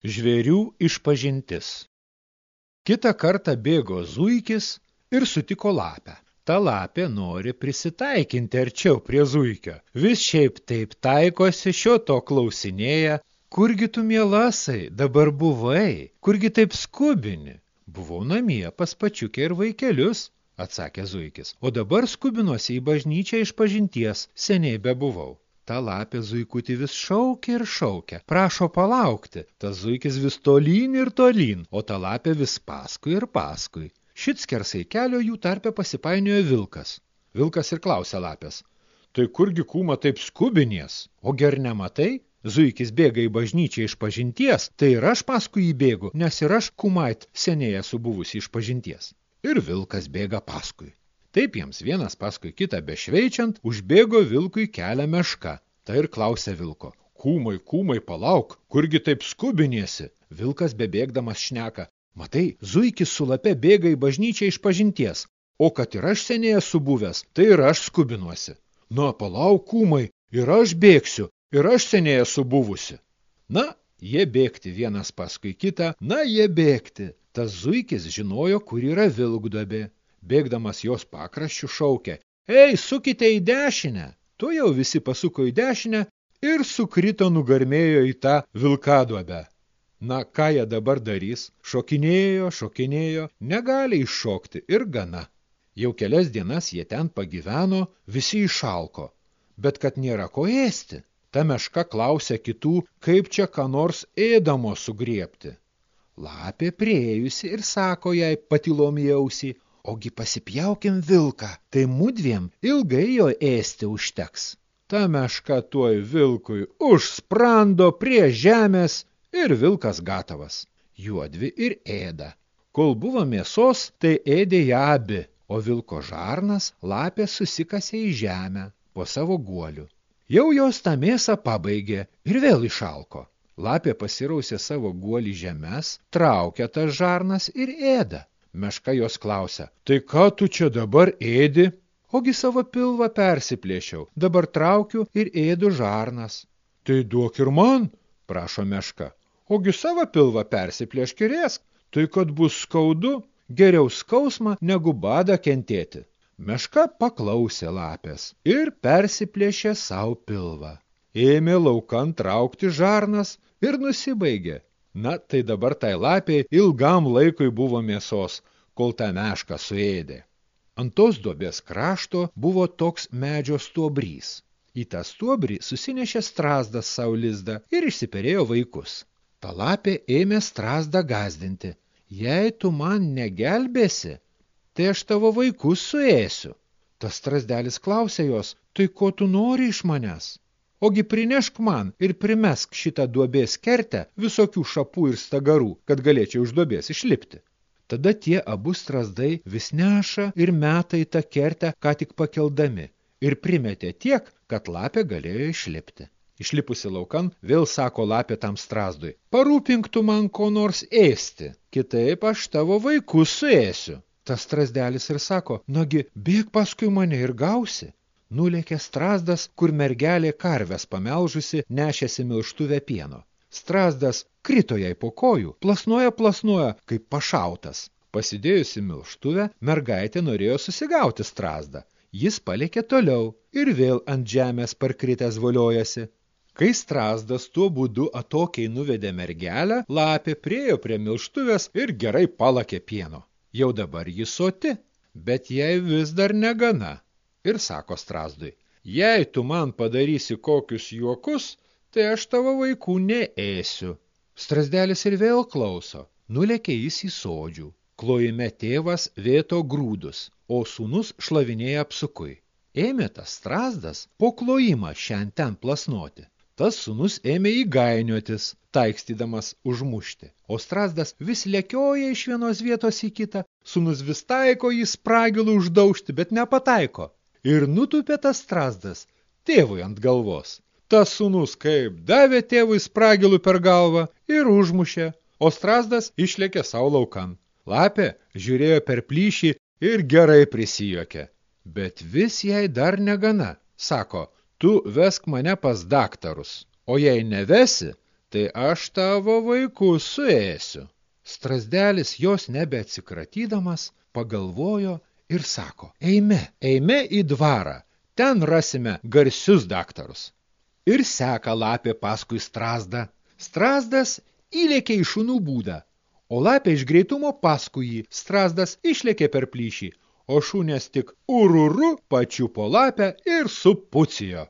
Žvėrių išpažintis. Kita kartą bėgo zuikis ir sutiko lapę. Ta lapė nori prisitaikinti arčiau prie zuikio. Vis šiaip taip taikosi, šio to klausinėja. Kurgi tu mielasai, dabar buvai, kurgi taip skubini? Buvau namie pas pačiukę ir vaikelius, atsakė zuikis. O dabar skubinuosi į bažnyčią iš pažinties, seniai bebuvau. Ta lapė zuikutį vis šaukia ir šaukia, prašo palaukti. Tas zuikis vis tolyn ir tolyn, o ta lapė vis paskui ir paskui. Šit skersai kelio jų tarpe pasipainiojo vilkas. Vilkas ir klausė lapės. Tai kurgi kūma taip skubinies? O ger nematai? Zuikis bėga į bažnyčią iš pažinties, tai ir aš paskui jį bėgu, nes ir aš kumait seniai esu buvusi iš pažinties. Ir vilkas bėga paskui. Taip jiems vienas paskui kitą bešveičiant, užbėgo vilkui kelią mešką. Tai ir klausė vilko. Kūmai, kūmai, palauk, kurgi taip skubiniesi? Vilkas bebėgdamas šneka. Matai, zuikis su lape bėga į bažnyčią iš pažinties, o kad ir aš seniai esu buvęs, tai ir aš skubinuosi. Na, palauk, kūmai, ir aš bėgsiu, ir aš seniai esu buvusi. Na, jie bėgti vienas paskui kitą, na, jie bėgti. Tas zuikis žinojo, kur yra vilkdobė bėgdamas jos pakraščių šaukė, Ei, sukite į dešinę! Tu jau visi pasuko į dešinę ir sukrito nugarmėjo į tą vilkaduobę. Na, ką jie dabar darys? Šokinėjo, šokinėjo, negali iššokti ir gana. Jau kelias dienas jie ten pagyveno, visi išalko. Bet kad nėra ko ėsti, ta meška klausė kitų, kaip čia ką nors ėdamo sugriepti. Lapė priejusi ir sako jai patilom į ausį, Ogi pasipjaukim vilką, tai mudviem ilgai jo ėsti užteks. Ta meška tuoj vilkui užsprando prie žemės ir vilkas gatavas. Juodvi ir ėda. Kol buvo mėsos, tai ėdė ją abi, o vilko žarnas lapė susikasė į žemę po savo guoliu. Jau jos tą mėsą pabaigė ir vėl išalko. Lapė pasirausė savo guolį žemės, traukia tas žarnas ir ėda. Meška jos klausia, tai ką tu čia dabar ėdi? Ogi savo pilvą persiplėšiau, dabar traukiu ir ėdu žarnas. Tai duok ir man, prašo meška. Ogi savo pilvą persiplėšk ir ėsk, tai kad bus skaudu, geriau skausmą negu badą kentėti. Meška paklausė lapės ir persiplėšė savo pilvą. Ėmė laukan traukti žarnas ir nusibaigė. Na, tai dabar tai lapiai ilgam laikui buvo mėsos, kol tą mešką suėdė. Ant tos duobės krašto buvo toks medžio stuobrys. Į tą stuobrį susinešė strasdas saulizdą ir išsiperėjo vaikus. Ta lapė ėmė strasdą gazdinti. Jei tu man negelbėsi, tai aš tavo vaikus suėsiu. Tas strasdelis klausė jos, tai ko tu nori iš manęs? Ogi prinešk man ir primesk šitą duobės kertę visokių šapų ir stagarų, kad galėčiau iš duobės išlipti. Tada tie abu strazdai vis neša ir meta į tą kertę, ką tik pakeldami, ir primetė tiek, kad lapė galėjo išlipti. Išlipusi laukan, vėl sako lapė tam strazdui, parūpink tu man ko nors ėsti, kitaip aš tavo vaikus suėsiu. Tas strazdelis ir sako, nagi, bėg paskui mane ir gausi. Nulėkė strazdas, kur mergelė karves pamelžusi nešėsi milštuvę pieno. Strazdas krito jai po kojų, plasnoja plasnoja, kaip pašautas. Pasidėjusi milštuvę, mergaitė norėjo susigauti strazdą. Jis palėkė toliau ir vėl ant žemės parkritęs voliojasi. Kai strazdas tuo būdu atokiai nuvedė mergelę, lapė priejo prie milštuvės ir gerai palakė pieno. Jau dabar jis soti, bet jai vis dar negana ir sako strazdui, jei tu man padarysi kokius juokus, tai aš tavo vaikų neėsiu. Strazdelis ir vėl klauso, nulėkė jis į sodžių. Klojime tėvas vėto grūdus, o sūnus šlavinėja apsukui. Ėmė tas strazdas po klojimą šiandien ten plasnoti. Tas sūnus ėmė įgainiotis, taikstydamas užmušti. O strazdas vis lekioja iš vienos vietos į kitą, sūnus vis taiko jį spragilų uždaužti, bet nepataiko ir nutupė tas strazdas tėvui ant galvos. Tas sūnus kaip davė tėvui spragilų per galvą ir užmušė, o strazdas išlėkė savo laukan. Lapė žiūrėjo per plyšį ir gerai prisijokė. Bet vis jai dar negana. Sako, tu vesk mane pas daktarus, o jei nevesi, tai aš tavo vaikus suėsiu. Strasdelis jos nebeatsikratydamas pagalvojo ir sako, eime, eime į dvarą, ten rasime garsius daktarus. Ir seka lapė paskui strasdą. Strasdas įlėkė į šunų būdą, o lapė iš greitumo paskui jį. Strasdas išlėkė per plyšį, o šunės tik ururu pačiupo lapę ir supucijo.